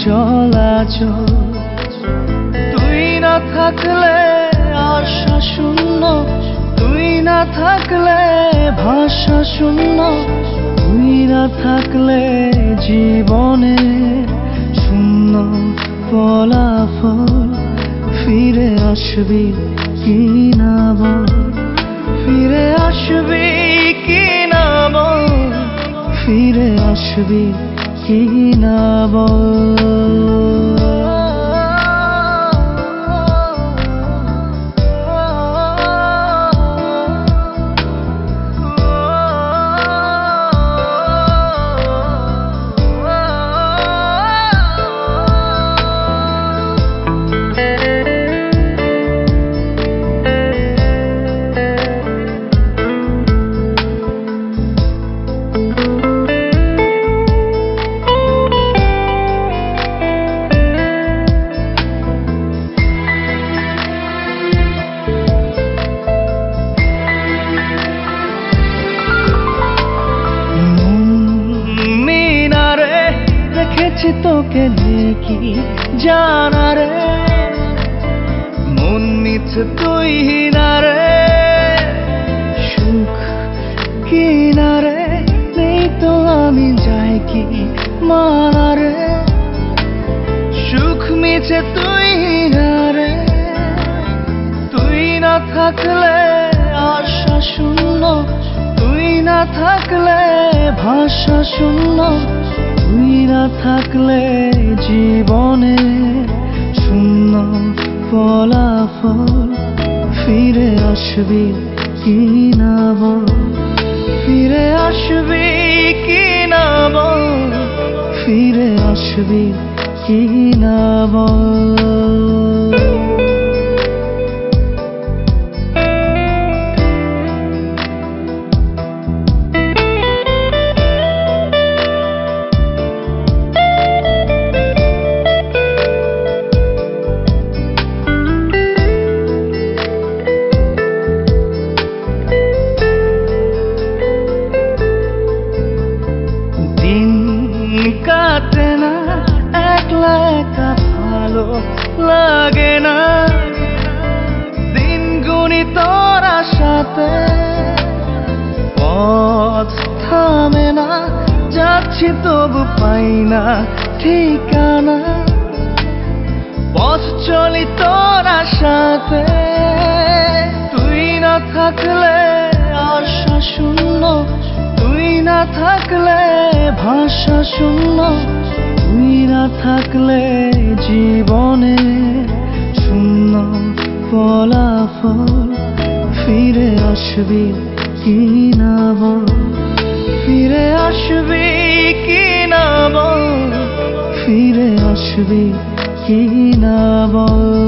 چلا چل تھی نہلا فل فرے آسو کی نو فرے آسو کی نو فرے آسو কি না বল تک جانا رے من میچ تھی نکارے نہیں تو مارا رے سیچ تھی نئی نہ آشا شن تھی نہ جیونے سنم فلاف فری آسبی کی ناب فرے آسو کی نوب فرے آسبی کی ناب لگے دن گن تو جاچی تب پائی ٹھیک پچل تر آش تک آشا شکل ش جیونے سونا فلاف فرے آسو کی نو فری آسو کی نو فری آسو کی نوب